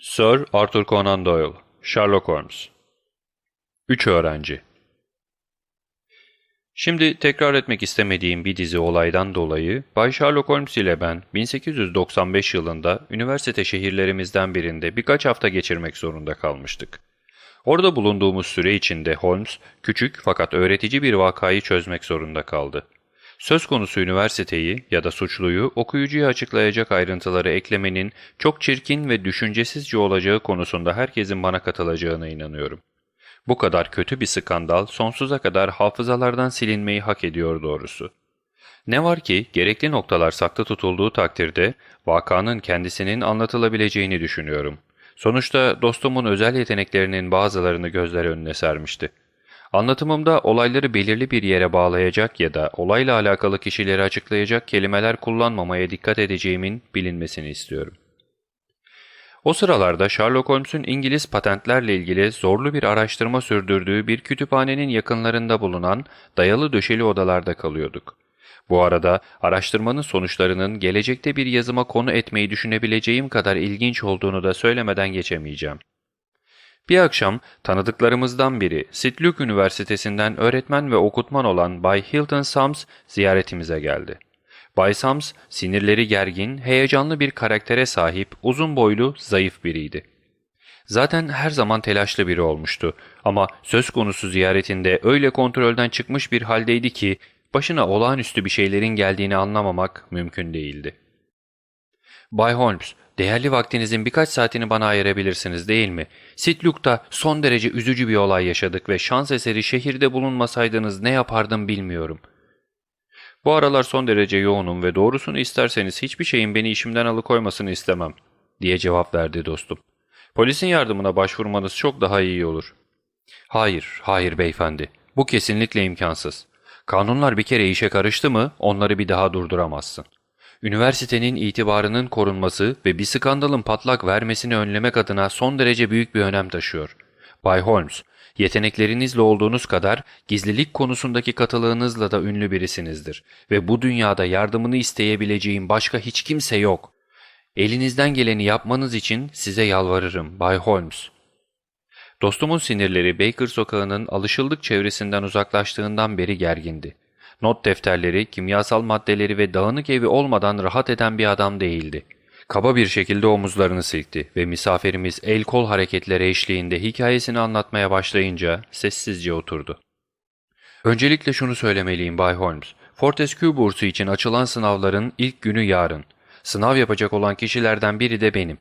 Sir Arthur Conan Doyle, Sherlock Holmes 3 öğrenci Şimdi tekrar etmek istemediğim bir dizi olaydan dolayı Bay Sherlock Holmes ile ben 1895 yılında üniversite şehirlerimizden birinde birkaç hafta geçirmek zorunda kalmıştık. Orada bulunduğumuz süre içinde Holmes küçük fakat öğretici bir vakayı çözmek zorunda kaldı. Söz konusu üniversiteyi ya da suçluyu okuyucuya açıklayacak ayrıntıları eklemenin çok çirkin ve düşüncesizce olacağı konusunda herkesin bana katılacağına inanıyorum. Bu kadar kötü bir skandal sonsuza kadar hafızalardan silinmeyi hak ediyor doğrusu. Ne var ki gerekli noktalar saklı tutulduğu takdirde vakanın kendisinin anlatılabileceğini düşünüyorum. Sonuçta dostumun özel yeteneklerinin bazılarını gözler önüne sermişti. Anlatımımda olayları belirli bir yere bağlayacak ya da olayla alakalı kişileri açıklayacak kelimeler kullanmamaya dikkat edeceğimin bilinmesini istiyorum. O sıralarda Sherlock Holmes'un İngiliz patentlerle ilgili zorlu bir araştırma sürdürdüğü bir kütüphanenin yakınlarında bulunan dayalı döşeli odalarda kalıyorduk. Bu arada araştırmanın sonuçlarının gelecekte bir yazıma konu etmeyi düşünebileceğim kadar ilginç olduğunu da söylemeden geçemeyeceğim. Bir akşam tanıdıklarımızdan biri St. Üniversitesi'nden öğretmen ve okutman olan Bay Hilton Sams ziyaretimize geldi. Bay Sams sinirleri gergin, heyecanlı bir karaktere sahip, uzun boylu, zayıf biriydi. Zaten her zaman telaşlı biri olmuştu ama söz konusu ziyaretinde öyle kontrolden çıkmış bir haldeydi ki başına olağanüstü bir şeylerin geldiğini anlamamak mümkün değildi. Bay Holmes, değerli vaktinizin birkaç saatini bana ayırabilirsiniz değil mi? Sitluk'ta son derece üzücü bir olay yaşadık ve şans eseri şehirde bulunmasaydınız ne yapardım bilmiyorum. Bu aralar son derece yoğunum ve doğrusunu isterseniz hiçbir şeyin beni işimden alıkoymasını istemem, diye cevap verdi dostum. Polisin yardımına başvurmanız çok daha iyi olur. Hayır, hayır beyefendi. Bu kesinlikle imkansız. Kanunlar bir kere işe karıştı mı onları bir daha durduramazsın. Üniversitenin itibarının korunması ve bir skandalın patlak vermesini önlemek adına son derece büyük bir önem taşıyor. Bay Holmes, yeteneklerinizle olduğunuz kadar gizlilik konusundaki katılığınızla da ünlü birisinizdir ve bu dünyada yardımını isteyebileceğim başka hiç kimse yok. Elinizden geleni yapmanız için size yalvarırım Bay Holmes. Dostumun sinirleri Baker sokağının alışıldık çevresinden uzaklaştığından beri gergindi. Not defterleri, kimyasal maddeleri ve dağınık evi olmadan rahat eden bir adam değildi. Kaba bir şekilde omuzlarını silkti ve misafirimiz el kol hareketleri eşliğinde hikayesini anlatmaya başlayınca sessizce oturdu. Öncelikle şunu söylemeliyim Bay Holmes. Fortescue bursu için açılan sınavların ilk günü yarın. Sınav yapacak olan kişilerden biri de benim.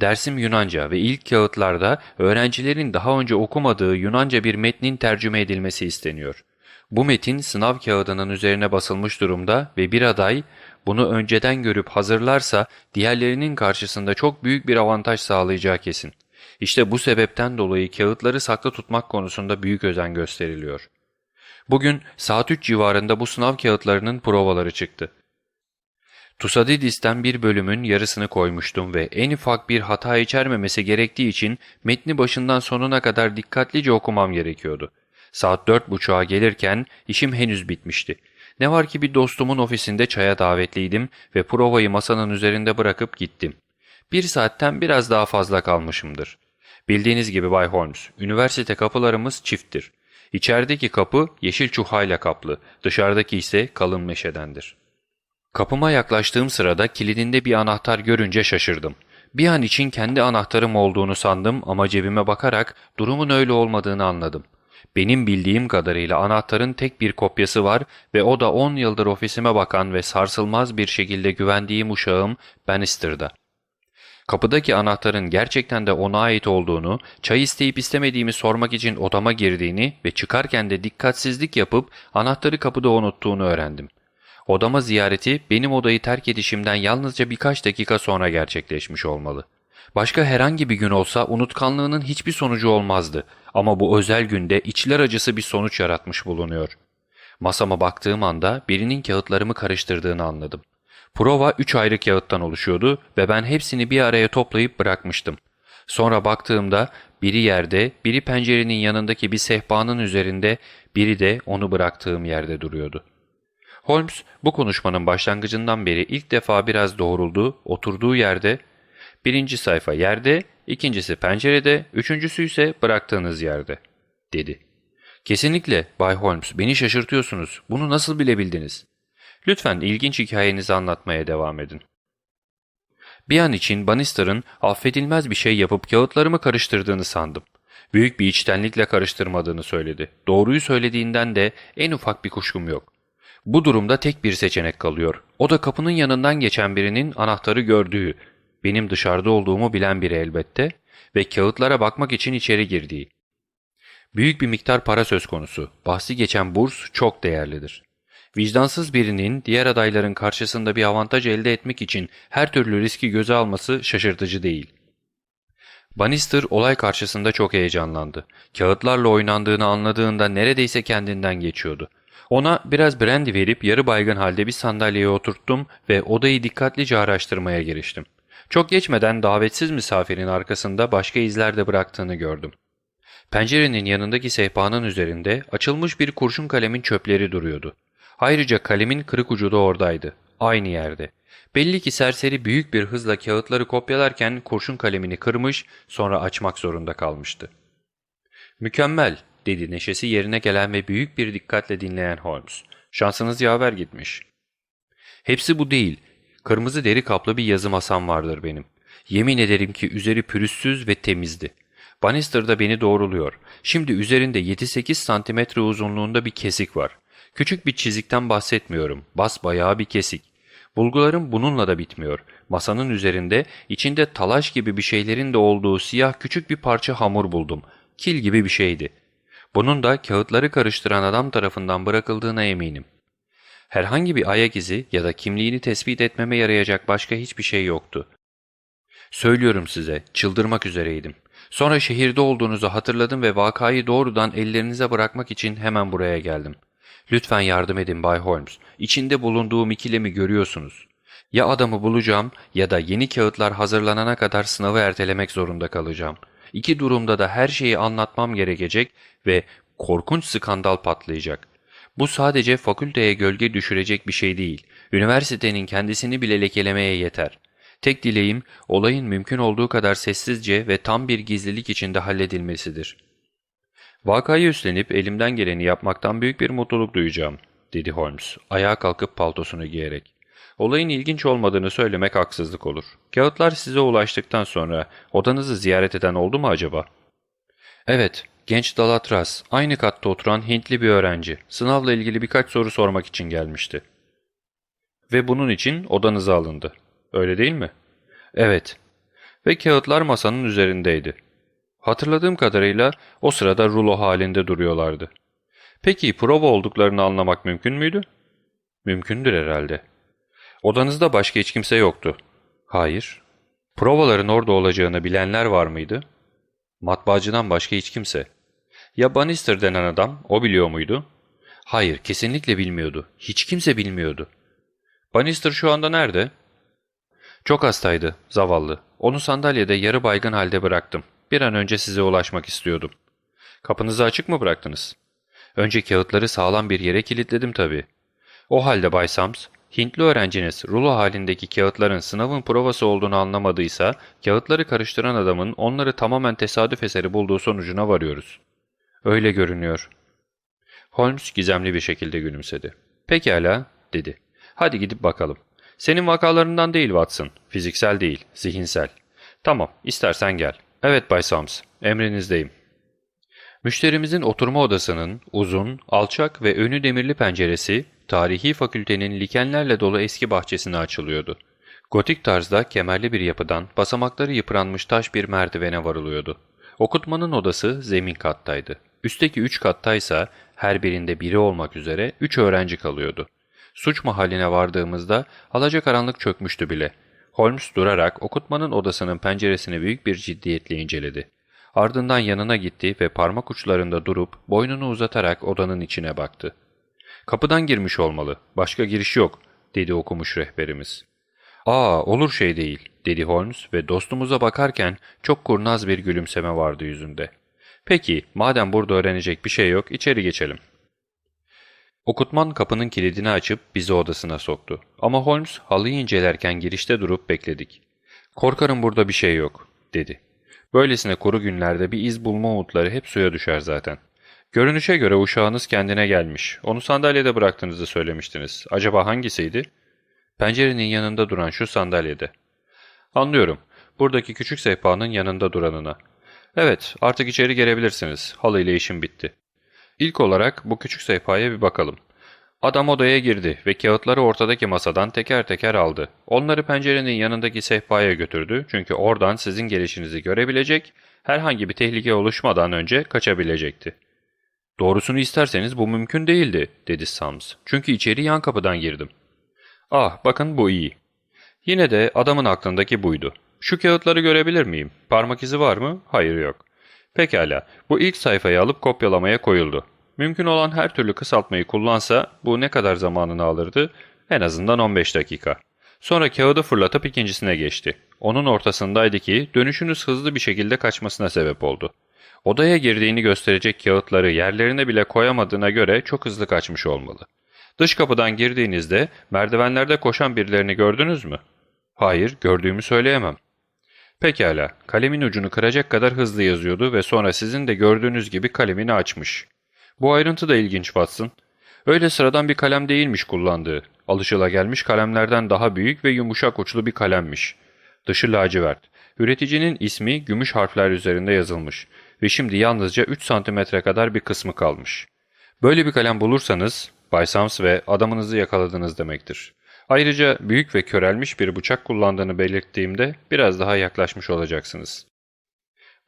Dersim Yunanca ve ilk kağıtlarda öğrencilerin daha önce okumadığı Yunanca bir metnin tercüme edilmesi isteniyor. Bu metin sınav kağıdının üzerine basılmış durumda ve bir aday bunu önceden görüp hazırlarsa diğerlerinin karşısında çok büyük bir avantaj sağlayacağı kesin. İşte bu sebepten dolayı kağıtları saklı tutmak konusunda büyük özen gösteriliyor. Bugün saat 3 civarında bu sınav kağıtlarının provaları çıktı. Tusadidis'ten bir bölümün yarısını koymuştum ve en ufak bir hata içermemesi gerektiği için metni başından sonuna kadar dikkatlice okumam gerekiyordu. Saat dört buçuğa gelirken işim henüz bitmişti. Ne var ki bir dostumun ofisinde çaya davetliydim ve provayı masanın üzerinde bırakıp gittim. Bir saatten biraz daha fazla kalmışımdır. Bildiğiniz gibi Bay Holmes, üniversite kapılarımız çifttir. İçerideki kapı yeşil çuhayla kaplı, dışarıdaki ise kalın meşedendir. Kapıma yaklaştığım sırada kilidinde bir anahtar görünce şaşırdım. Bir an için kendi anahtarım olduğunu sandım ama cebime bakarak durumun öyle olmadığını anladım. Benim bildiğim kadarıyla anahtarın tek bir kopyası var ve o da 10 yıldır ofisime bakan ve sarsılmaz bir şekilde güvendiğim uşağım Bannister'da. Kapıdaki anahtarın gerçekten de ona ait olduğunu, çay isteyip istemediğimi sormak için odama girdiğini ve çıkarken de dikkatsizlik yapıp anahtarı kapıda unuttuğunu öğrendim. Odama ziyareti benim odayı terk edişimden yalnızca birkaç dakika sonra gerçekleşmiş olmalı. Başka herhangi bir gün olsa unutkanlığının hiçbir sonucu olmazdı ama bu özel günde içler acısı bir sonuç yaratmış bulunuyor. Masama baktığım anda birinin kağıtlarımı karıştırdığını anladım. Prova üç ayrı kağıttan oluşuyordu ve ben hepsini bir araya toplayıp bırakmıştım. Sonra baktığımda biri yerde, biri pencerenin yanındaki bir sehpanın üzerinde, biri de onu bıraktığım yerde duruyordu. Holmes bu konuşmanın başlangıcından beri ilk defa biraz doğruldu, oturduğu yerde Birinci sayfa yerde, ikincisi pencerede, üçüncüsü ise bıraktığınız yerde, dedi. Kesinlikle Bay Holmes, beni şaşırtıyorsunuz. Bunu nasıl bilebildiniz? Lütfen ilginç hikayenizi anlatmaya devam edin. Bir an için Bannister'ın affedilmez bir şey yapıp kağıtlarımı karıştırdığını sandım. Büyük bir içtenlikle karıştırmadığını söyledi. Doğruyu söylediğinden de en ufak bir kuşkum yok. Bu durumda tek bir seçenek kalıyor. O da kapının yanından geçen birinin anahtarı gördüğü, benim dışarıda olduğumu bilen biri elbette ve kağıtlara bakmak için içeri girdiği. Büyük bir miktar para söz konusu. Bahsi geçen burs çok değerlidir. Vicdansız birinin diğer adayların karşısında bir avantaj elde etmek için her türlü riski göze alması şaşırtıcı değil. Bannister olay karşısında çok heyecanlandı. Kağıtlarla oynandığını anladığında neredeyse kendinden geçiyordu. Ona biraz brandy verip yarı baygın halde bir sandalyeye oturttum ve odayı dikkatlice araştırmaya giriştim. Çok geçmeden davetsiz misafirin arkasında başka izler de bıraktığını gördüm. Pencerenin yanındaki sehpanın üzerinde açılmış bir kurşun kalemin çöpleri duruyordu. Ayrıca kalemin kırık ucu da oradaydı. Aynı yerde. Belli ki serseri büyük bir hızla kağıtları kopyalarken kurşun kalemini kırmış sonra açmak zorunda kalmıştı. ''Mükemmel'' dedi neşesi yerine gelen ve büyük bir dikkatle dinleyen Holmes. ''Şansınız yaver gitmiş.'' ''Hepsi bu değil. Kırmızı deri kaplı bir yazı masam vardır benim. Yemin ederim ki üzeri pürüzsüz ve temizdi. Bannister da beni doğruluyor. Şimdi üzerinde 7-8 santimetre uzunluğunda bir kesik var. Küçük bir çizikten bahsetmiyorum. Bas bayağı bir kesik. Bulgularım bununla da bitmiyor. Masanın üzerinde içinde talaş gibi bir şeylerin de olduğu siyah küçük bir parça hamur buldum. Kil gibi bir şeydi. Bunun da kağıtları karıştıran adam tarafından bırakıldığına eminim. Herhangi bir ayak izi ya da kimliğini tespit etmeme yarayacak başka hiçbir şey yoktu. Söylüyorum size, çıldırmak üzereydim. Sonra şehirde olduğunuzu hatırladım ve vakayı doğrudan ellerinize bırakmak için hemen buraya geldim. Lütfen yardım edin Bay Holmes. İçinde bulunduğum ikilemi görüyorsunuz. Ya adamı bulacağım ya da yeni kağıtlar hazırlanana kadar sınavı ertelemek zorunda kalacağım. İki durumda da her şeyi anlatmam gerekecek ve korkunç skandal patlayacak. Bu sadece fakülteye gölge düşürecek bir şey değil. Üniversitenin kendisini bile lekelemeye yeter. Tek dileğim olayın mümkün olduğu kadar sessizce ve tam bir gizlilik içinde halledilmesidir. Vakayı üstlenip elimden geleni yapmaktan büyük bir mutluluk duyacağım, dedi Holmes, ayağa kalkıp paltosunu giyerek. Olayın ilginç olmadığını söylemek haksızlık olur. Kağıtlar size ulaştıktan sonra odanızı ziyaret eden oldu mu acaba? Evet, genç Dalatras, aynı katta oturan Hintli bir öğrenci, sınavla ilgili birkaç soru sormak için gelmişti. Ve bunun için odanıza alındı. Öyle değil mi? Evet. Ve kağıtlar masanın üzerindeydi. Hatırladığım kadarıyla o sırada rulo halinde duruyorlardı. Peki prova olduklarını anlamak mümkün müydü? Mümkündür herhalde. Odanızda başka hiç kimse yoktu. Hayır. Provaların orada olacağını bilenler var mıydı? Matbaacıdan başka hiç kimse. Ya Bannister denen adam, o biliyor muydu? Hayır, kesinlikle bilmiyordu. Hiç kimse bilmiyordu. Bannister şu anda nerede? Çok hastaydı, zavallı. Onu sandalyede yarı baygın halde bıraktım. Bir an önce size ulaşmak istiyordum. Kapınızı açık mı bıraktınız? Önce kağıtları sağlam bir yere kilitledim tabii. O halde Bay Sams, Hintli öğrenciniz rulo halindeki kağıtların sınavın provası olduğunu anlamadıysa, kağıtları karıştıran adamın onları tamamen tesadüf eseri bulduğu sonucuna varıyoruz. Öyle görünüyor. Holmes gizemli bir şekilde gülümsedi. Pekala, dedi. Hadi gidip bakalım. Senin vakalarından değil Watson. Fiziksel değil, zihinsel. Tamam, istersen gel. Evet Bay Sams, emrinizdeyim. Müşterimizin oturma odasının uzun, alçak ve önü demirli penceresi, tarihi fakültenin likenlerle dolu eski bahçesine açılıyordu. Gotik tarzda kemerli bir yapıdan basamakları yıpranmış taş bir merdivene varılıyordu. Okutmanın odası zemin kattaydı. Üstteki üç kattaysa her birinde biri olmak üzere üç öğrenci kalıyordu. Suç mahalline vardığımızda alacakaranlık çökmüştü bile. Holmes durarak okutmanın odasının penceresini büyük bir ciddiyetle inceledi. Ardından yanına gitti ve parmak uçlarında durup boynunu uzatarak odanın içine baktı. ''Kapıdan girmiş olmalı, başka giriş yok.'' dedi okumuş rehberimiz. ''Aa, olur şey değil.'' dedi Holmes ve dostumuza bakarken çok kurnaz bir gülümseme vardı yüzünde. ''Peki, madem burada öğrenecek bir şey yok, içeri geçelim.'' Okutman kapının kilidini açıp bizi odasına soktu. Ama Holmes halıyı incelerken girişte durup bekledik. ''Korkarım burada bir şey yok.'' dedi. Böylesine kuru günlerde bir iz bulma umutları hep suya düşer zaten. Görünüşe göre uşağınız kendine gelmiş. Onu sandalyede bıraktığınızı söylemiştiniz. Acaba hangisiydi? Pencerenin yanında duran şu sandalyede. Anlıyorum. Buradaki küçük sehpanın yanında duranına. Evet, artık içeri gelebilirsiniz. Halı ile işim bitti. İlk olarak bu küçük sehpaya bir bakalım. Adam odaya girdi ve kağıtları ortadaki masadan teker teker aldı. Onları pencerenin yanındaki sehpaya götürdü çünkü oradan sizin gelişinizi görebilecek, herhangi bir tehlike oluşmadan önce kaçabilecekti. Doğrusunu isterseniz bu mümkün değildi, dedi Sams. Çünkü içeri yan kapıdan girdim. Ah, bakın bu iyi. Yine de adamın aklındaki buydu. Şu kağıtları görebilir miyim? Parmak izi var mı? Hayır yok. Pekala, bu ilk sayfayı alıp kopyalamaya koyuldu. Mümkün olan her türlü kısaltmayı kullansa bu ne kadar zamanını alırdı? En azından 15 dakika. Sonra kağıdı fırlatıp ikincisine geçti. Onun ortasındaydı ki dönüşünüz hızlı bir şekilde kaçmasına sebep oldu. Odaya girdiğini gösterecek kağıtları yerlerine bile koyamadığına göre çok hızlı kaçmış olmalı. Dış kapıdan girdiğinizde merdivenlerde koşan birilerini gördünüz mü? Hayır, gördüğümü söyleyemem. Pekala, kalemin ucunu kıracak kadar hızlı yazıyordu ve sonra sizin de gördüğünüz gibi kalemini açmış. Bu ayrıntı da ilginç Watson. Öyle sıradan bir kalem değilmiş kullandığı. Alışılagelmiş kalemlerden daha büyük ve yumuşak uçlu bir kalemmiş. Dışı lacivert. Üreticinin ismi gümüş harfler üzerinde yazılmış ve şimdi yalnızca 3 santimetre kadar bir kısmı kalmış. Böyle bir kalem bulursanız Bay Sams ve adamınızı yakaladınız demektir. Ayrıca büyük ve körelmiş bir bıçak kullandığını belirttiğimde biraz daha yaklaşmış olacaksınız.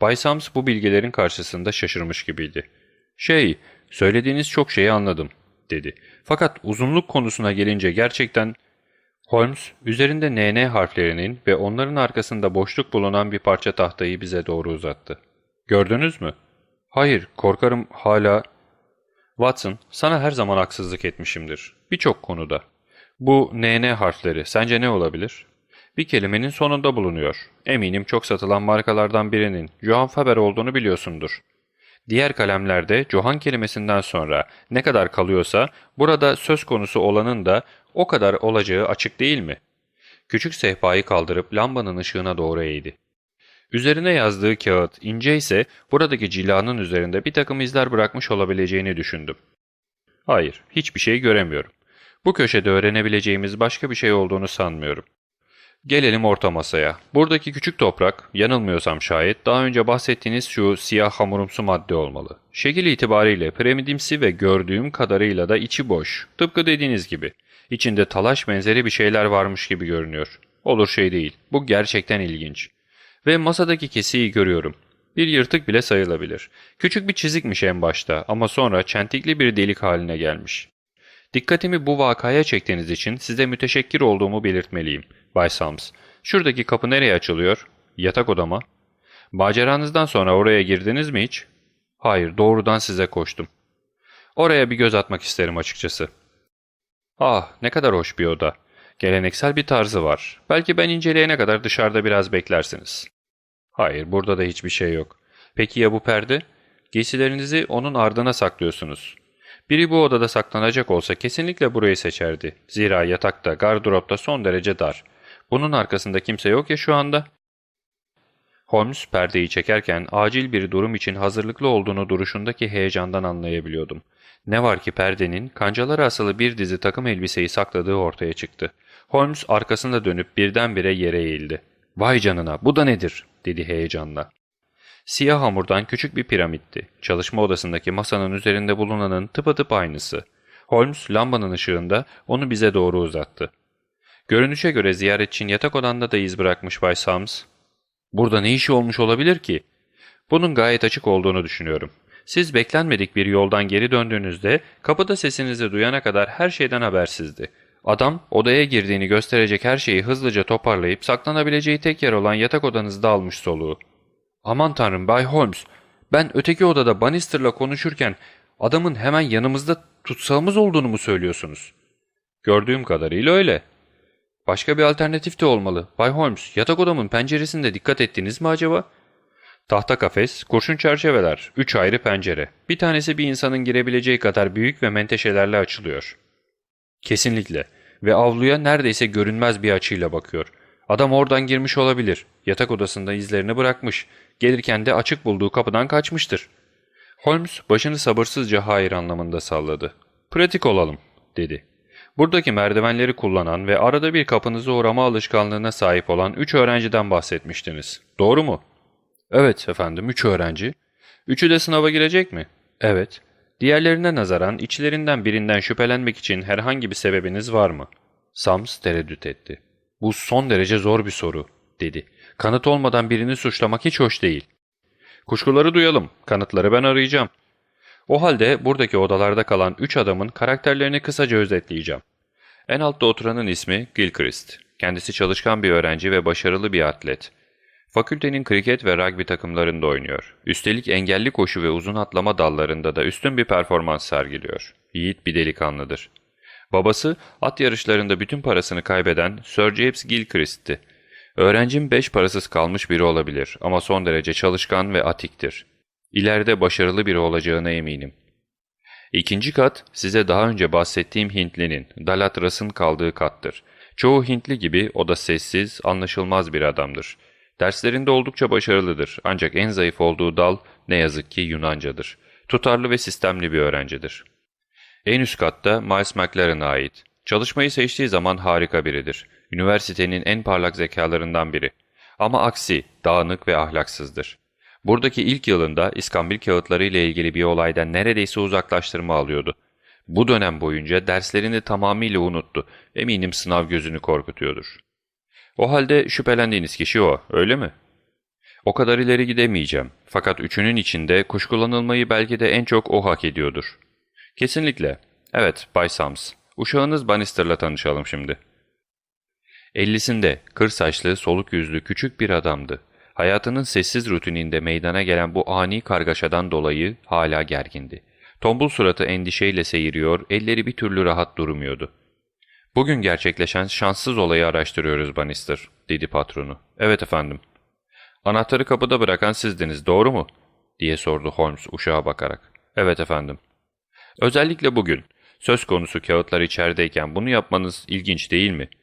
Bay Sams bu bilgilerin karşısında şaşırmış gibiydi. Şey, söylediğiniz çok şeyi anladım, dedi. Fakat uzunluk konusuna gelince gerçekten... Holmes, üzerinde NN harflerinin ve onların arkasında boşluk bulunan bir parça tahtayı bize doğru uzattı. Gördünüz mü? Hayır, korkarım hala... Watson, sana her zaman haksızlık etmişimdir. Birçok konuda. Bu NN harfleri sence ne olabilir? Bir kelimenin sonunda bulunuyor. Eminim çok satılan markalardan birinin Johann Faber olduğunu biliyorsundur. Diğer kalemlerde Johann kelimesinden sonra ne kadar kalıyorsa burada söz konusu olanın da o kadar olacağı açık değil mi? Küçük sehpayı kaldırıp lambanın ışığına doğru eğdi. Üzerine yazdığı kağıt ince ise buradaki cilanın üzerinde bir takım izler bırakmış olabileceğini düşündüm. Hayır, hiçbir şey göremiyorum. Bu köşede öğrenebileceğimiz başka bir şey olduğunu sanmıyorum. Gelelim orta masaya. Buradaki küçük toprak, yanılmıyorsam şayet daha önce bahsettiğiniz şu siyah hamurumsu madde olmalı. Şekil itibariyle piramidimsi ve gördüğüm kadarıyla da içi boş. Tıpkı dediğiniz gibi. İçinde talaş benzeri bir şeyler varmış gibi görünüyor. Olur şey değil. Bu gerçekten ilginç. Ve masadaki kesiyi görüyorum. Bir yırtık bile sayılabilir. Küçük bir çizikmiş en başta ama sonra çentikli bir delik haline gelmiş. Dikkatimi bu vakaya çektiğiniz için size müteşekkir olduğumu belirtmeliyim. Bay Sams. Şuradaki kapı nereye açılıyor? Yatak odama. Maceranızdan sonra oraya girdiniz mi hiç? Hayır, doğrudan size koştum. Oraya bir göz atmak isterim açıkçası. Ah, ne kadar hoş bir oda. Geleneksel bir tarzı var. Belki ben inceleyene kadar dışarıda biraz beklersiniz. Hayır, burada da hiçbir şey yok. Peki ya bu perde? Giysilerinizi onun ardına saklıyorsunuz. Biri bu odada saklanacak olsa kesinlikle burayı seçerdi. Zira yatakta, gardıropta son derece dar. Bunun arkasında kimse yok ya şu anda. Holmes perdeyi çekerken acil bir durum için hazırlıklı olduğunu duruşundaki heyecandan anlayabiliyordum. Ne var ki perdenin kancalara asılı bir dizi takım elbiseyi sakladığı ortaya çıktı. Holmes arkasında dönüp birdenbire yere eğildi. ''Vay canına bu da nedir?'' dedi heyecanla. Siyah hamurdan küçük bir piramitti. Çalışma odasındaki masanın üzerinde bulunanın tıpatıp aynısı. Holmes lambanın ışığında onu bize doğru uzattı. Görünüşe göre ziyaretçin yatak odanda da iz bırakmış Bay Sams. Burada ne işi olmuş olabilir ki? Bunun gayet açık olduğunu düşünüyorum. Siz beklenmedik bir yoldan geri döndüğünüzde kapıda sesinizi duyana kadar her şeyden habersizdi. Adam odaya girdiğini gösterecek her şeyi hızlıca toparlayıp saklanabileceği tek yer olan yatak odanızda almış soluğu. Aman tanrım Bay Holmes, ben öteki odada Bannister'la konuşurken adamın hemen yanımızda tutsağımız olduğunu mu söylüyorsunuz? Gördüğüm kadarıyla öyle. Başka bir alternatif de olmalı. Bay Holmes, yatak odamın penceresinde dikkat ettiniz mi acaba? Tahta kafes, kurşun çerçeveler, üç ayrı pencere. Bir tanesi bir insanın girebileceği kadar büyük ve menteşelerle açılıyor. Kesinlikle. Ve avluya neredeyse görünmez bir açıyla bakıyor. Adam oradan girmiş olabilir. Yatak odasında izlerini bırakmış. Gelirken de açık bulduğu kapıdan kaçmıştır. Holmes başını sabırsızca hayır anlamında salladı. Pratik olalım, dedi. Buradaki merdivenleri kullanan ve arada bir kapınızı uğrama alışkanlığına sahip olan üç öğrenciden bahsetmiştiniz. Doğru mu? Evet efendim, üç öğrenci. Üçü de sınava girecek mi? Evet. Diğerlerine nazaran içlerinden birinden şüphelenmek için herhangi bir sebebiniz var mı? Sams tereddüt etti. Bu son derece zor bir soru, dedi. Kanıt olmadan birini suçlamak hiç hoş değil. Kuşkuları duyalım, kanıtları ben arayacağım. O halde buradaki odalarda kalan üç adamın karakterlerini kısaca özetleyeceğim. En altta oturanın ismi Gilchrist. Kendisi çalışkan bir öğrenci ve başarılı bir atlet. Fakültenin kriket ve rugby takımlarında oynuyor. Üstelik engelli koşu ve uzun atlama dallarında da üstün bir performans sergiliyor. Yiğit bir delikanlıdır. Babası at yarışlarında bütün parasını kaybeden Sir James Gilchrist'ti. Öğrencim beş parasız kalmış biri olabilir ama son derece çalışkan ve atiktir. İleride başarılı biri olacağına eminim. İkinci kat size daha önce bahsettiğim Hintlinin, Dalatras'ın kaldığı kattır. Çoğu Hintli gibi o da sessiz, anlaşılmaz bir adamdır. Derslerinde oldukça başarılıdır ancak en zayıf olduğu dal ne yazık ki Yunancadır. Tutarlı ve sistemli bir öğrencidir. En üst katta Miles McLaren'a ait. Çalışmayı seçtiği zaman harika biridir. Üniversitenin en parlak zekalarından biri. Ama aksi, dağınık ve ahlaksızdır. Buradaki ilk yılında İskambil kağıtları ile ilgili bir olaydan neredeyse uzaklaştırma alıyordu. Bu dönem boyunca derslerini tamamıyla unuttu. Eminim sınav gözünü korkutuyordur. O halde şüphelendiğiniz kişi o, öyle mi? O kadar ileri gidemeyeceğim. Fakat üçünün içinde kuşkulanılmayı belki de en çok o hak ediyordur. Kesinlikle. Evet, Bay Sams. Uşağınız Bannister'la tanışalım şimdi. Ellisinde, kır saçlı, soluk yüzlü küçük bir adamdı. Hayatının sessiz rutininde meydana gelen bu ani kargaşadan dolayı hala gergindi. Tombul suratı endişeyle seyiriyor, elleri bir türlü rahat durmuyordu. ''Bugün gerçekleşen şanssız olayı araştırıyoruz Bannister.'' dedi patronu. ''Evet efendim.'' ''Anahtarı kapıda bırakan sizdiniz, doğru mu?'' diye sordu Holmes uşağa bakarak. ''Evet efendim.'' ''Özellikle bugün. Söz konusu kağıtlar içerideyken bunu yapmanız ilginç değil mi?''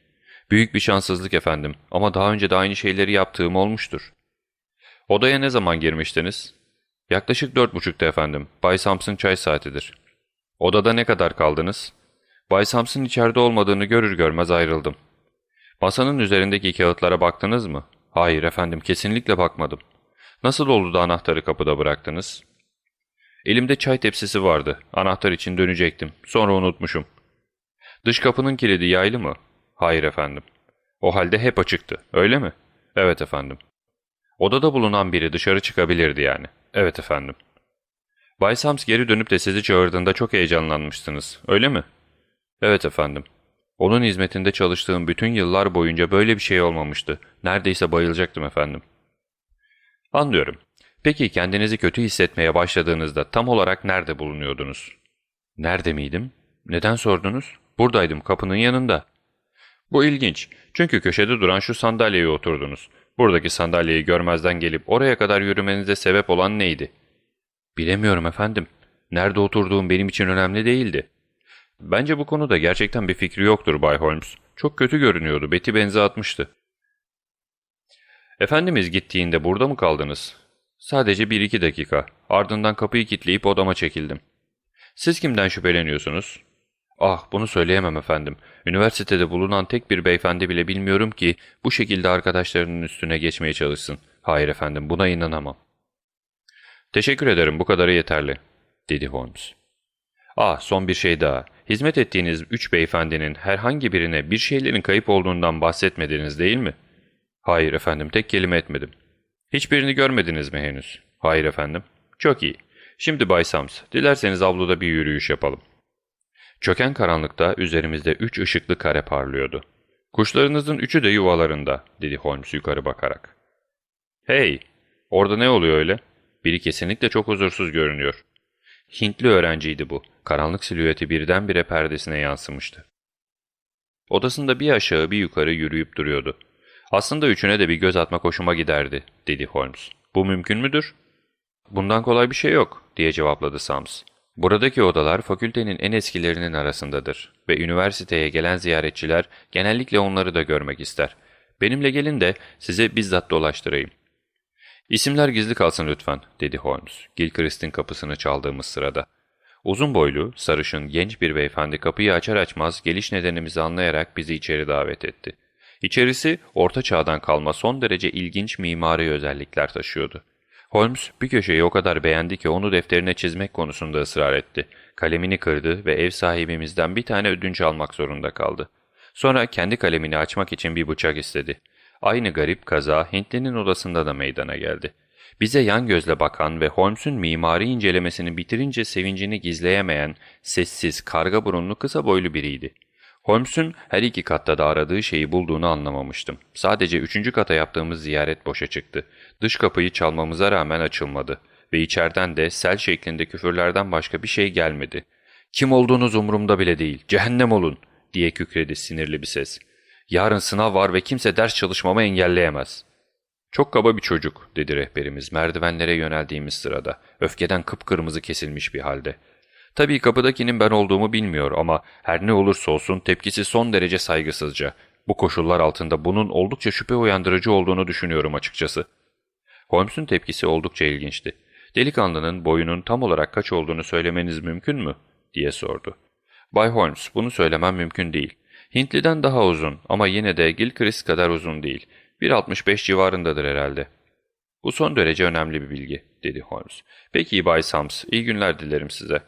''Büyük bir şanssızlık efendim ama daha önce de aynı şeyleri yaptığım olmuştur.'' ''Odaya ne zaman girmiştiniz?'' ''Yaklaşık dört buçukta efendim. Bay Sams'ın çay saatidir.'' ''Odada ne kadar kaldınız?'' Bay Sams'ın içeride olmadığını görür görmez ayrıldım. Masanın üzerindeki kağıtlara baktınız mı? Hayır efendim kesinlikle bakmadım. Nasıl oldu da anahtarı kapıda bıraktınız? Elimde çay tepsisi vardı. Anahtar için dönecektim. Sonra unutmuşum. Dış kapının kilidi yaylı mı? Hayır efendim. O halde hep açıktı. Öyle mi? Evet efendim. Odada bulunan biri dışarı çıkabilirdi yani. Evet efendim. Bay Sams geri dönüp de sizi çağırdığında çok heyecanlanmıştınız. Öyle mi? Evet efendim. Onun hizmetinde çalıştığım bütün yıllar boyunca böyle bir şey olmamıştı. Neredeyse bayılacaktım efendim. Anlıyorum. Peki kendinizi kötü hissetmeye başladığınızda tam olarak nerede bulunuyordunuz? Nerede miydim? Neden sordunuz? Buradaydım, kapının yanında. Bu ilginç. Çünkü köşede duran şu sandalyeye oturdunuz. Buradaki sandalyeyi görmezden gelip oraya kadar yürümenize sebep olan neydi? Bilemiyorum efendim. Nerede oturduğum benim için önemli değildi. Bence bu konuda gerçekten bir fikri yoktur Bay Holmes. Çok kötü görünüyordu. Beti benze atmıştı. Efendimiz gittiğinde burada mı kaldınız? Sadece bir iki dakika. Ardından kapıyı kilitleyip odama çekildim. Siz kimden şüpheleniyorsunuz? Ah bunu söyleyemem efendim. Üniversitede bulunan tek bir beyefendi bile bilmiyorum ki bu şekilde arkadaşlarının üstüne geçmeye çalışsın. Hayır efendim buna inanamam. Teşekkür ederim bu kadarı yeterli, dedi Holmes. Ah son bir şey daha. Hizmet ettiğiniz üç beyefendinin herhangi birine bir şeylerin kayıp olduğundan bahsetmediniz değil mi? Hayır efendim, tek kelime etmedim. Hiçbirini görmediniz mi henüz? Hayır efendim. Çok iyi. Şimdi Bay Sams, dilerseniz avluda bir yürüyüş yapalım. Çöken karanlıkta üzerimizde üç ışıklı kare parlıyordu. Kuşlarınızın üçü de yuvalarında, dedi Holmes yukarı bakarak. Hey, orada ne oluyor öyle? Biri kesinlikle çok huzursuz görünüyor. Hintli öğrenciydi bu. Karanlık silüeti birdenbire perdesine yansımıştı. Odasında bir aşağı bir yukarı yürüyüp duruyordu. Aslında üçüne de bir göz atmak hoşuma giderdi, dedi Holmes. Bu mümkün müdür? Bundan kolay bir şey yok, diye cevapladı Sams. Buradaki odalar fakültenin en eskilerinin arasındadır ve üniversiteye gelen ziyaretçiler genellikle onları da görmek ister. Benimle gelin de size bizzat dolaştırayım. İsimler gizli kalsın lütfen, dedi Holmes, Gilchrist'in kapısını çaldığımız sırada. Uzun boylu, sarışın, genç bir beyefendi kapıyı açar açmaz geliş nedenimizi anlayarak bizi içeri davet etti. İçerisi orta çağdan kalma son derece ilginç mimari özellikler taşıyordu. Holmes bir köşeyi o kadar beğendi ki onu defterine çizmek konusunda ısrar etti. Kalemini kırdı ve ev sahibimizden bir tane ödünç almak zorunda kaldı. Sonra kendi kalemini açmak için bir bıçak istedi. Aynı garip kaza Hintlinin odasında da meydana geldi. Bize yan gözle bakan ve Holmes'un mimari incelemesini bitirince sevincini gizleyemeyen, sessiz, karga burunlu kısa boylu biriydi. Holmes'un her iki katta da aradığı şeyi bulduğunu anlamamıştım. Sadece üçüncü kata yaptığımız ziyaret boşa çıktı. Dış kapıyı çalmamıza rağmen açılmadı ve içeriden de sel şeklinde küfürlerden başka bir şey gelmedi. ''Kim olduğunuz umurumda bile değil, cehennem olun!'' diye kükredi sinirli bir ses. ''Yarın sınav var ve kimse ders çalışmamı engelleyemez.'' ''Çok kaba bir çocuk'' dedi rehberimiz merdivenlere yöneldiğimiz sırada, öfkeden kıpkırmızı kesilmiş bir halde. Tabii kapıdakinin ben olduğumu bilmiyor ama her ne olursa olsun tepkisi son derece saygısızca. Bu koşullar altında bunun oldukça şüphe uyandırıcı olduğunu düşünüyorum açıkçası. Holmes'un tepkisi oldukça ilginçti. Delikanlının boyunun tam olarak kaç olduğunu söylemeniz mümkün mü? diye sordu. Bay Holmes, bunu söylemem mümkün değil. Hintli'den daha uzun ama yine de Gilchrist kadar uzun değil. 1.65 civarındadır herhalde. Bu son derece önemli bir bilgi, dedi Holmes. Peki Bay Sams, iyi günler dilerim size.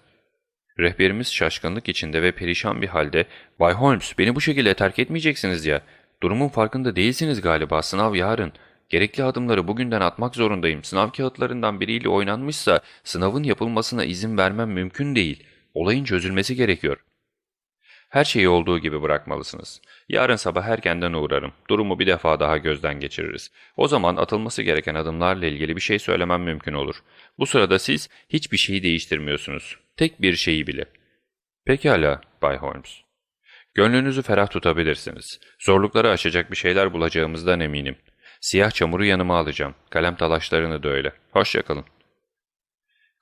Rehberimiz şaşkınlık içinde ve perişan bir halde, ''Bay Holmes, beni bu şekilde terk etmeyeceksiniz ya. Durumun farkında değilsiniz galiba, sınav yarın. Gerekli adımları bugünden atmak zorundayım. Sınav kağıtlarından biriyle oynanmışsa sınavın yapılmasına izin vermem mümkün değil. Olayın çözülmesi gerekiyor. Her şeyi olduğu gibi bırakmalısınız. Yarın sabah erkenden uğrarım. Durumu bir defa daha gözden geçiririz. O zaman atılması gereken adımlarla ilgili bir şey söylemem mümkün olur. Bu sırada siz hiçbir şeyi değiştirmiyorsunuz. Tek bir şeyi bile. Pekala, Bay Holmes. Gönlünüzü ferah tutabilirsiniz. Zorlukları aşacak bir şeyler bulacağımızdan eminim. Siyah çamuru yanıma alacağım. Kalem talaşlarını da öyle. Hoşçakalın.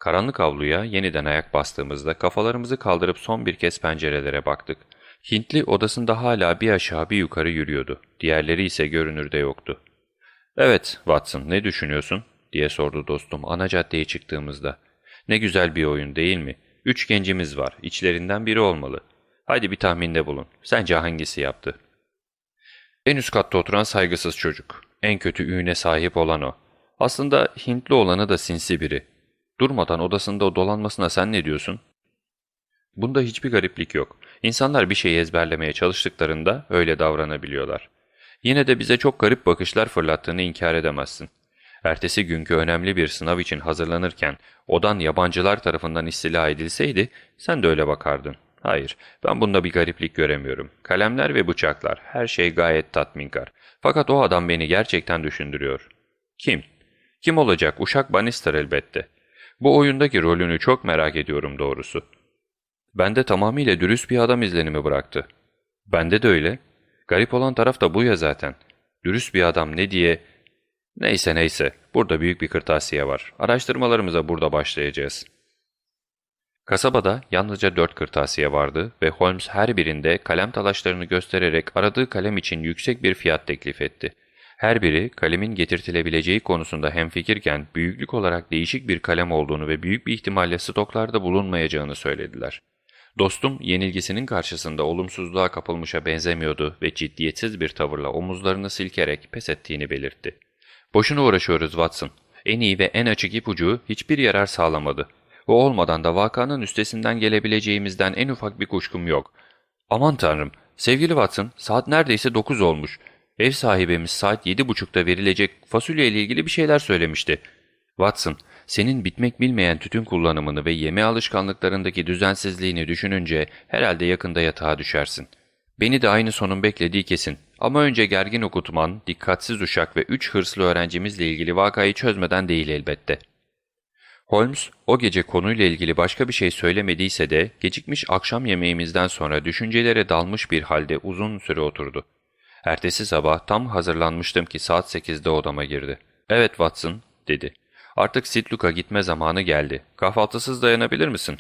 Karanlık avluya yeniden ayak bastığımızda kafalarımızı kaldırıp son bir kez pencerelere baktık. Hintli odasında hala bir aşağı bir yukarı yürüyordu. Diğerleri ise görünürde yoktu. ''Evet Watson ne düşünüyorsun?'' diye sordu dostum ana caddeye çıktığımızda. ''Ne güzel bir oyun değil mi? Üç gencimiz var. İçlerinden biri olmalı. Haydi bir tahminde bulun. Sence hangisi yaptı?'' En üst katta oturan saygısız çocuk. En kötü üğüne sahip olan o. Aslında Hintli olanı da sinsi biri. Durmadan odasında dolanmasına sen ne diyorsun? Bunda hiçbir gariplik yok. İnsanlar bir şeyi ezberlemeye çalıştıklarında öyle davranabiliyorlar. Yine de bize çok garip bakışlar fırlattığını inkar edemezsin. Ertesi günkü önemli bir sınav için hazırlanırken odan yabancılar tarafından istila edilseydi sen de öyle bakardın. Hayır, ben bunda bir gariplik göremiyorum. Kalemler ve bıçaklar, her şey gayet tatminkar. Fakat o adam beni gerçekten düşündürüyor. Kim? Kim olacak? Uşak Bannister elbette. Bu oyundaki rolünü çok merak ediyorum doğrusu. Bende tamamıyla dürüst bir adam izlenimi bıraktı. Bende de öyle. Garip olan taraf da bu ya zaten. Dürüst bir adam ne diye... Neyse neyse, burada büyük bir kırtasiye var. Araştırmalarımıza burada başlayacağız.'' Kasabada yalnızca dört kırtasiye vardı ve Holmes her birinde kalem talaşlarını göstererek aradığı kalem için yüksek bir fiyat teklif etti. Her biri kalemin getirtilebileceği konusunda hemfikirken büyüklük olarak değişik bir kalem olduğunu ve büyük bir ihtimalle stoklarda bulunmayacağını söylediler. Dostum yenilgisinin karşısında olumsuzluğa kapılmışa benzemiyordu ve ciddiyetsiz bir tavırla omuzlarını silkerek pes ettiğini belirtti. ''Boşuna uğraşıyoruz Watson. En iyi ve en açık ipucu hiçbir yarar sağlamadı. O olmadan da vakanın üstesinden gelebileceğimizden en ufak bir kuşkum yok. Aman tanrım, sevgili Watson, saat neredeyse dokuz olmuş. Ev sahibimiz saat yedi buçukta verilecek fasulye ile ilgili bir şeyler söylemişti. Watson, senin bitmek bilmeyen tütün kullanımını ve yeme alışkanlıklarındaki düzensizliğini düşününce herhalde yakında yatağa düşersin. Beni de aynı sonun beklediği kesin. Ama önce gergin okutman, dikkatsiz uşak ve üç hırslı öğrencimizle ilgili vakayı çözmeden değil elbette.'' Holmes o gece konuyla ilgili başka bir şey söylemediyse de gecikmiş akşam yemeğimizden sonra düşüncelere dalmış bir halde uzun süre oturdu. Ertesi sabah tam hazırlanmıştım ki saat sekizde odama girdi. ''Evet Watson'' dedi. ''Artık Sitluk'a gitme zamanı geldi. Kahvaltısız dayanabilir misin?''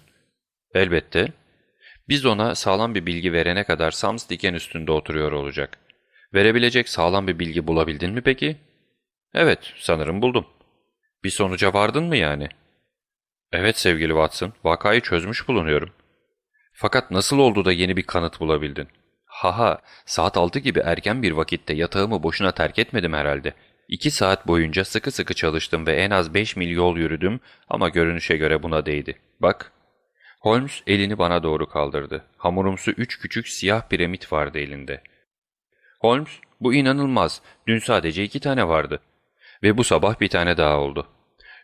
''Elbette.'' Biz ona sağlam bir bilgi verene kadar Sams diken üstünde oturuyor olacak. Verebilecek sağlam bir bilgi bulabildin mi peki? Evet, sanırım buldum. Bir sonuca vardın mı yani? Evet sevgili Watson, vakayı çözmüş bulunuyorum. Fakat nasıl oldu da yeni bir kanıt bulabildin? Haha, saat altı gibi erken bir vakitte yatağımı boşuna terk etmedim herhalde. İki saat boyunca sıkı sıkı çalıştım ve en az beş mil yol yürüdüm ama görünüşe göre buna değdi. Bak. Holmes elini bana doğru kaldırdı. Hamurumsu üç küçük siyah piramit vardı elinde. Holmes, bu inanılmaz. Dün sadece iki tane vardı. Ve bu sabah bir tane daha oldu.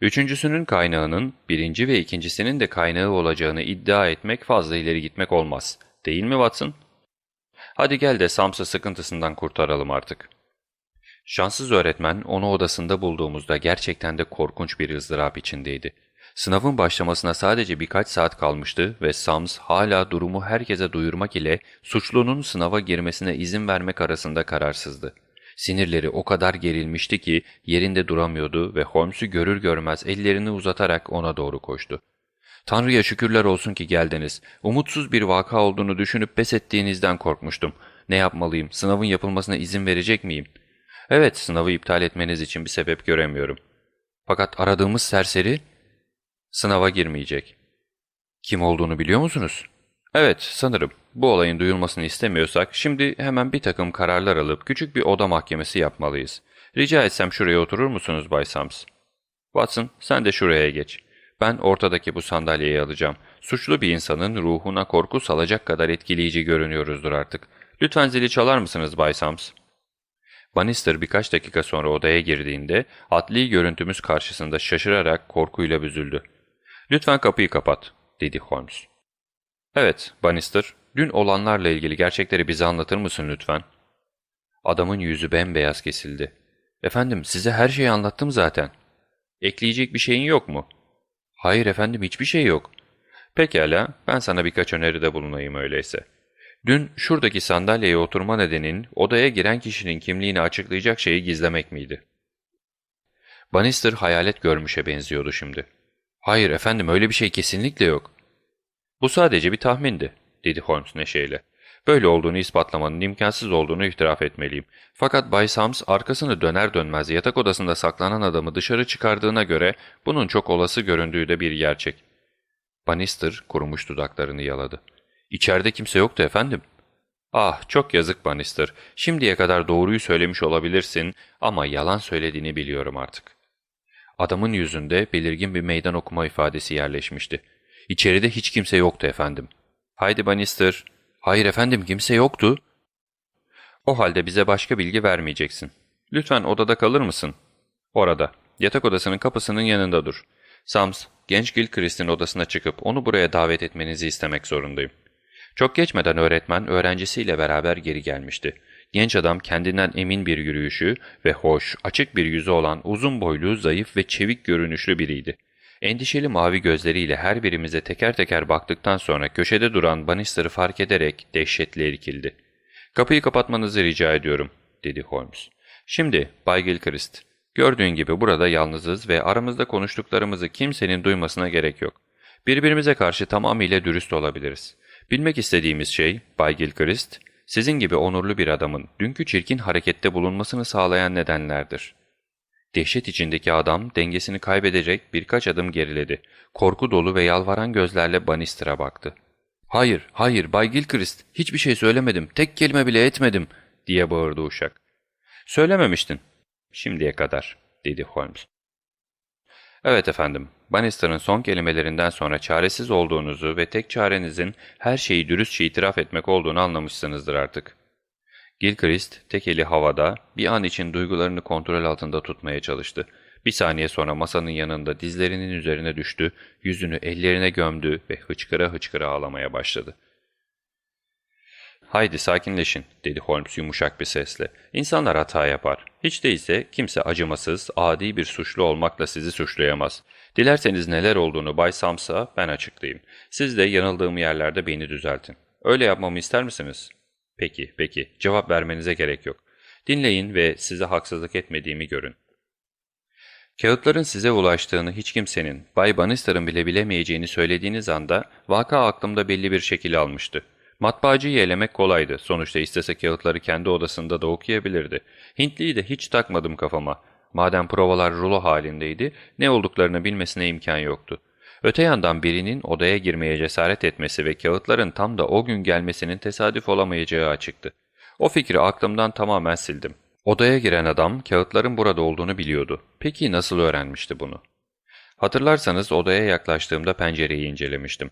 Üçüncüsünün kaynağının birinci ve ikincisinin de kaynağı olacağını iddia etmek fazla ileri gitmek olmaz. Değil mi Watson? Hadi gel de Sams'ı sıkıntısından kurtaralım artık. Şanssız öğretmen onu odasında bulduğumuzda gerçekten de korkunç bir ızdırap içindeydi. Sınavın başlamasına sadece birkaç saat kalmıştı ve Sams hala durumu herkese duyurmak ile suçlunun sınava girmesine izin vermek arasında kararsızdı. Sinirleri o kadar gerilmişti ki yerinde duramıyordu ve Holmes'u görür görmez ellerini uzatarak ona doğru koştu. ''Tanrı'ya şükürler olsun ki geldiniz. Umutsuz bir vaka olduğunu düşünüp pes ettiğinizden korkmuştum. Ne yapmalıyım? Sınavın yapılmasına izin verecek miyim?'' ''Evet, sınavı iptal etmeniz için bir sebep göremiyorum. Fakat aradığımız serseri sınava girmeyecek. Kim olduğunu biliyor musunuz?'' ''Evet, sanırım. Bu olayın duyulmasını istemiyorsak şimdi hemen bir takım kararlar alıp küçük bir oda mahkemesi yapmalıyız. Rica etsem şuraya oturur musunuz Bay Sams? Watson sen de şuraya geç. Ben ortadaki bu sandalyeyi alacağım. Suçlu bir insanın ruhuna korku salacak kadar etkileyici görünüyoruzdur artık. Lütfen zili çalar mısınız Bay Sams? Bannister birkaç dakika sonra odaya girdiğinde adli görüntümüz karşısında şaşırarak korkuyla büzüldü. ''Lütfen kapıyı kapat.'' dedi Holmes. ''Evet, Bannister, dün olanlarla ilgili gerçekleri bize anlatır mısın lütfen?'' Adamın yüzü bembeyaz kesildi. ''Efendim, size her şeyi anlattım zaten.'' ''Ekleyecek bir şeyin yok mu?'' ''Hayır efendim, hiçbir şey yok.'' ''Pekala, ben sana birkaç öneride bulunayım öyleyse.'' Dün şuradaki sandalyeye oturma nedenin odaya giren kişinin kimliğini açıklayacak şeyi gizlemek miydi? Bannister hayalet görmüşe benziyordu şimdi. Hayır efendim öyle bir şey kesinlikle yok. Bu sadece bir tahmindi, dedi Holmes neşeyle. Böyle olduğunu ispatlamanın imkansız olduğunu itiraf etmeliyim. Fakat Bay Sams arkasını döner dönmez yatak odasında saklanan adamı dışarı çıkardığına göre bunun çok olası göründüğü de bir gerçek. Bannister kurumuş dudaklarını yaladı. İçeride kimse yoktu efendim. Ah çok yazık Bannister. Şimdiye kadar doğruyu söylemiş olabilirsin ama yalan söylediğini biliyorum artık. Adamın yüzünde belirgin bir meydan okuma ifadesi yerleşmişti. İçeride hiç kimse yoktu efendim. Haydi Bannister. Hayır efendim kimse yoktu. O halde bize başka bilgi vermeyeceksin. Lütfen odada kalır mısın? Orada. Yatak odasının kapısının yanında dur. Sams, genç Gilchrist'in odasına çıkıp onu buraya davet etmenizi istemek zorundayım. Çok geçmeden öğretmen öğrencisiyle beraber geri gelmişti. Genç adam kendinden emin bir yürüyüşü ve hoş, açık bir yüzü olan uzun boylu, zayıf ve çevik görünüşlü biriydi. Endişeli mavi gözleriyle her birimize teker teker baktıktan sonra köşede duran Bannister'ı fark ederek dehşetle irkildi. ''Kapıyı kapatmanızı rica ediyorum.'' dedi Holmes. ''Şimdi Bay Gilchrist, gördüğün gibi burada yalnızız ve aramızda konuştuklarımızı kimsenin duymasına gerek yok. Birbirimize karşı tamamıyla dürüst olabiliriz. Bilmek istediğimiz şey, Bay Gilchrist, sizin gibi onurlu bir adamın dünkü çirkin harekette bulunmasını sağlayan nedenlerdir. Dehşet içindeki adam dengesini kaybedecek birkaç adım geriledi. Korku dolu ve yalvaran gözlerle Bannister'a baktı. ''Hayır, hayır Bay Gilchrist, hiçbir şey söylemedim, tek kelime bile etmedim.'' diye bağırdı uşak. ''Söylememiştin.'' ''Şimdiye kadar.'' dedi Holmes. ''Evet efendim, Bannister'ın son kelimelerinden sonra çaresiz olduğunuzu ve tek çarenizin her şeyi dürüstçe itiraf etmek olduğunu anlamışsınızdır artık.'' Gilchrist tek eli havada bir an için duygularını kontrol altında tutmaya çalıştı. Bir saniye sonra masanın yanında dizlerinin üzerine düştü, yüzünü ellerine gömdü ve hıçkıra hıçkıra ağlamaya başladı. ''Haydi sakinleşin.'' dedi Holmes yumuşak bir sesle. ''İnsanlar hata yapar. Hiç değilse kimse acımasız, adi bir suçlu olmakla sizi suçlayamaz. Dilerseniz neler olduğunu Bay Sams'a ben açıklayayım. Siz de yanıldığım yerlerde beni düzeltin. Öyle yapmamı ister misiniz?'' Peki, peki. Cevap vermenize gerek yok. Dinleyin ve size haksızlık etmediğimi görün. Kağıtların size ulaştığını hiç kimsenin, Bay Bannister'ın bile bilemeyeceğini söylediğiniz anda vaka aklımda belli bir şekil almıştı. Matbaacıyı elemek kolaydı. Sonuçta istese kağıtları kendi odasında da okuyabilirdi. Hintliyi de hiç takmadım kafama. Madem provalar rulo halindeydi, ne olduklarını bilmesine imkan yoktu. Öte yandan birinin odaya girmeye cesaret etmesi ve kağıtların tam da o gün gelmesinin tesadüf olamayacağı açıktı. O fikri aklımdan tamamen sildim. Odaya giren adam kağıtların burada olduğunu biliyordu. Peki nasıl öğrenmişti bunu? Hatırlarsanız odaya yaklaştığımda pencereyi incelemiştim.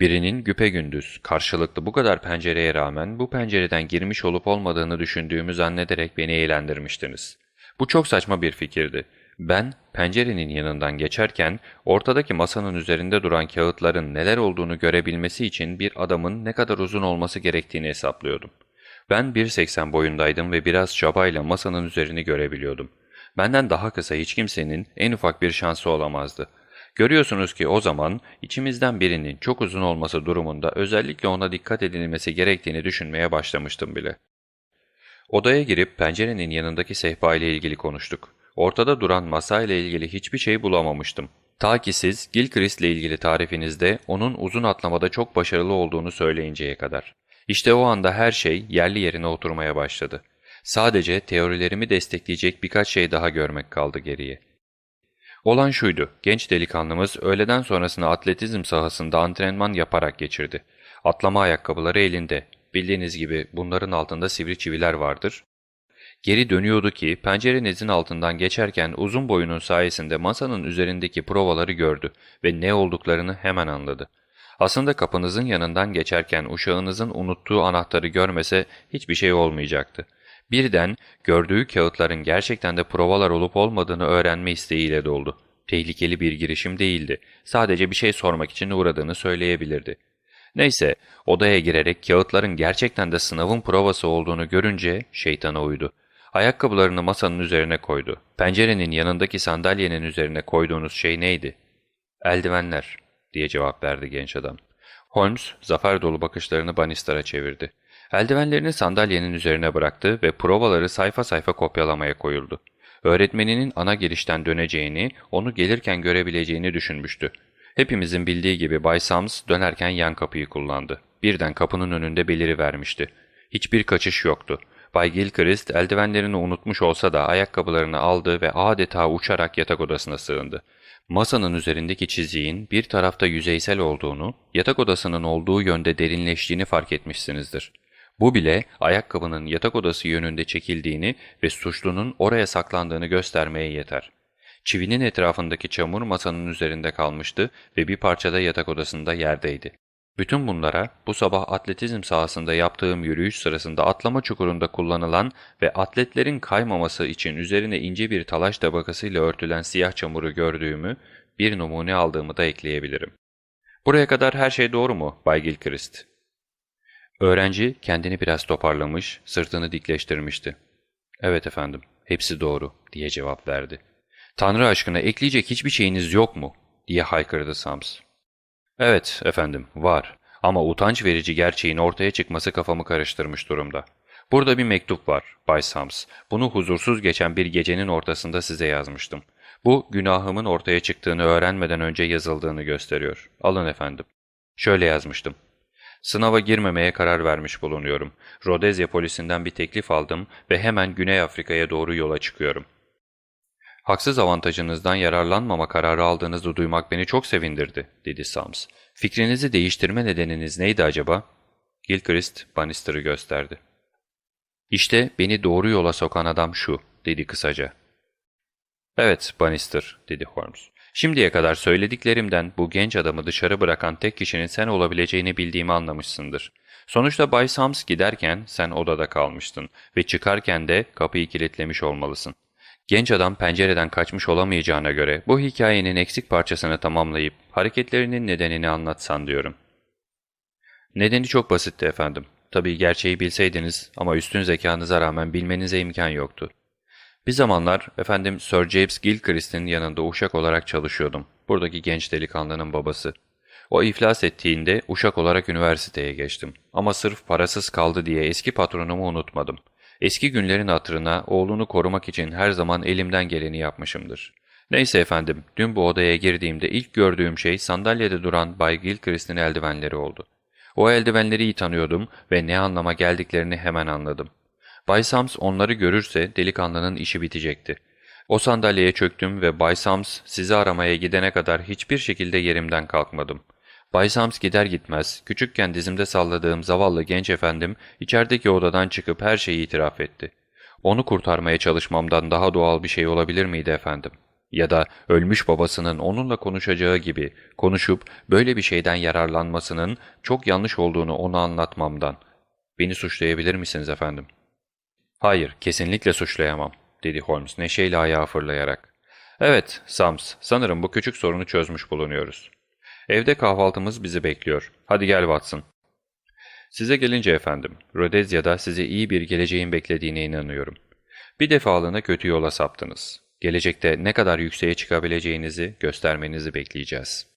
Birinin güpegündüz, karşılıklı bu kadar pencereye rağmen bu pencereden girmiş olup olmadığını düşündüğümü zannederek beni eğlendirmiştiniz. Bu çok saçma bir fikirdi. Ben pencerenin yanından geçerken ortadaki masanın üzerinde duran kağıtların neler olduğunu görebilmesi için bir adamın ne kadar uzun olması gerektiğini hesaplıyordum. Ben 1.80 boyundaydım ve biraz çabayla masanın üzerini görebiliyordum. Benden daha kısa hiç kimsenin en ufak bir şansı olamazdı. Görüyorsunuz ki o zaman içimizden birinin çok uzun olması durumunda özellikle ona dikkat edilmesi gerektiğini düşünmeye başlamıştım bile. Odaya girip pencerenin yanındaki sehpa ile ilgili konuştuk. Ortada duran masa ile ilgili hiçbir şey bulamamıştım. Ta ki siz Gilchrist ile ilgili tarifinizde onun uzun atlamada çok başarılı olduğunu söyleyinceye kadar. İşte o anda her şey yerli yerine oturmaya başladı. Sadece teorilerimi destekleyecek birkaç şey daha görmek kaldı geriye. Olan şuydu, genç delikanlımız öğleden sonrasını atletizm sahasında antrenman yaparak geçirdi. Atlama ayakkabıları elinde. Bildiğiniz gibi bunların altında sivri çiviler vardır. Geri dönüyordu ki pencerenizin altından geçerken uzun boyunun sayesinde masanın üzerindeki provaları gördü ve ne olduklarını hemen anladı. Aslında kapınızın yanından geçerken uşağınızın unuttuğu anahtarı görmese hiçbir şey olmayacaktı. Birden gördüğü kağıtların gerçekten de provalar olup olmadığını öğrenme isteğiyle doldu. Tehlikeli bir girişim değildi. Sadece bir şey sormak için uğradığını söyleyebilirdi. Neyse, odaya girerek kağıtların gerçekten de sınavın provası olduğunu görünce şeytana uydu. Ayakkabılarını masanın üzerine koydu. Pencerenin yanındaki sandalyenin üzerine koyduğunuz şey neydi? Eldivenler, diye cevap verdi genç adam. Holmes, zafer dolu bakışlarını Bannister'a çevirdi. Eldivenlerini sandalyenin üzerine bıraktı ve provaları sayfa sayfa kopyalamaya koyuldu. Öğretmeninin ana girişten döneceğini, onu gelirken görebileceğini düşünmüştü. Hepimizin bildiği gibi Bay Sams dönerken yan kapıyı kullandı. Birden kapının önünde beliri vermişti. Hiçbir kaçış yoktu. Bay Gilchrist eldivenlerini unutmuş olsa da ayakkabılarını aldı ve adeta uçarak yatak odasına sığındı. Masanın üzerindeki çiziğin bir tarafta yüzeysel olduğunu, yatak odasının olduğu yönde derinleştiğini fark etmişsinizdir. Bu bile ayakkabının yatak odası yönünde çekildiğini ve suçlunun oraya saklandığını göstermeye yeter. Çivinin etrafındaki çamur masanın üzerinde kalmıştı ve bir parçada yatak odasında yerdeydi. Bütün bunlara bu sabah atletizm sahasında yaptığım yürüyüş sırasında atlama çukurunda kullanılan ve atletlerin kaymaması için üzerine ince bir talaş tabakasıyla örtülen siyah çamuru gördüğümü, bir numune aldığımı da ekleyebilirim. Buraya kadar her şey doğru mu Bay Gilchrist? Öğrenci kendini biraz toparlamış, sırtını dikleştirmişti. ''Evet efendim, hepsi doğru.'' diye cevap verdi. ''Tanrı aşkına ekleyecek hiçbir şeyiniz yok mu?'' diye haykırdı Sams. ''Evet efendim, var. Ama utanç verici gerçeğin ortaya çıkması kafamı karıştırmış durumda. Burada bir mektup var, Bay Sams. Bunu huzursuz geçen bir gecenin ortasında size yazmıştım. Bu, günahımın ortaya çıktığını öğrenmeden önce yazıldığını gösteriyor. Alın efendim. Şöyle yazmıştım. Sınava girmemeye karar vermiş bulunuyorum. Rodezya polisinden bir teklif aldım ve hemen Güney Afrika'ya doğru yola çıkıyorum. Haksız avantajınızdan yararlanmama kararı aldığınızı duymak beni çok sevindirdi, dedi Sams. Fikrinizi değiştirme nedeniniz neydi acaba? Gilchrist Bannister'ı gösterdi. İşte beni doğru yola sokan adam şu, dedi kısaca. Evet, Bannister, dedi Holmes. Şimdiye kadar söylediklerimden bu genç adamı dışarı bırakan tek kişinin sen olabileceğini bildiğimi anlamışsındır. Sonuçta Bay Sams giderken sen odada kalmıştın ve çıkarken de kapıyı kilitlemiş olmalısın. Genç adam pencereden kaçmış olamayacağına göre bu hikayenin eksik parçasını tamamlayıp hareketlerinin nedenini anlatsan diyorum. Nedeni çok basitti efendim. Tabii gerçeği bilseydiniz ama üstün zekanıza rağmen bilmenize imkan yoktu. Bir zamanlar efendim Sir James Gilchrist'in yanında uşak olarak çalışıyordum. Buradaki genç delikanlının babası. O iflas ettiğinde uşak olarak üniversiteye geçtim. Ama sırf parasız kaldı diye eski patronumu unutmadım. Eski günlerin hatırına oğlunu korumak için her zaman elimden geleni yapmışımdır. Neyse efendim, dün bu odaya girdiğimde ilk gördüğüm şey sandalyede duran Bay Gilchrist'in eldivenleri oldu. O eldivenleri iyi tanıyordum ve ne anlama geldiklerini hemen anladım. Bay Sams onları görürse delikanlının işi bitecekti. O sandalyeye çöktüm ve Bay Sams sizi aramaya gidene kadar hiçbir şekilde yerimden kalkmadım. Bay Sams gider gitmez, küçükken dizimde salladığım zavallı genç efendim içerideki odadan çıkıp her şeyi itiraf etti. Onu kurtarmaya çalışmamdan daha doğal bir şey olabilir miydi efendim? Ya da ölmüş babasının onunla konuşacağı gibi konuşup böyle bir şeyden yararlanmasının çok yanlış olduğunu ona anlatmamdan. Beni suçlayabilir misiniz efendim? Hayır, kesinlikle suçlayamam, dedi Holmes neşeyle ayağa fırlayarak. Evet, Sams, sanırım bu küçük sorunu çözmüş bulunuyoruz. Evde kahvaltımız bizi bekliyor. Hadi gel Watson. Size gelince efendim, Rhodezya'da sizi iyi bir geleceğin beklediğine inanıyorum. Bir defalığına kötü yola saptınız. Gelecekte ne kadar yükseğe çıkabileceğinizi göstermenizi bekleyeceğiz.''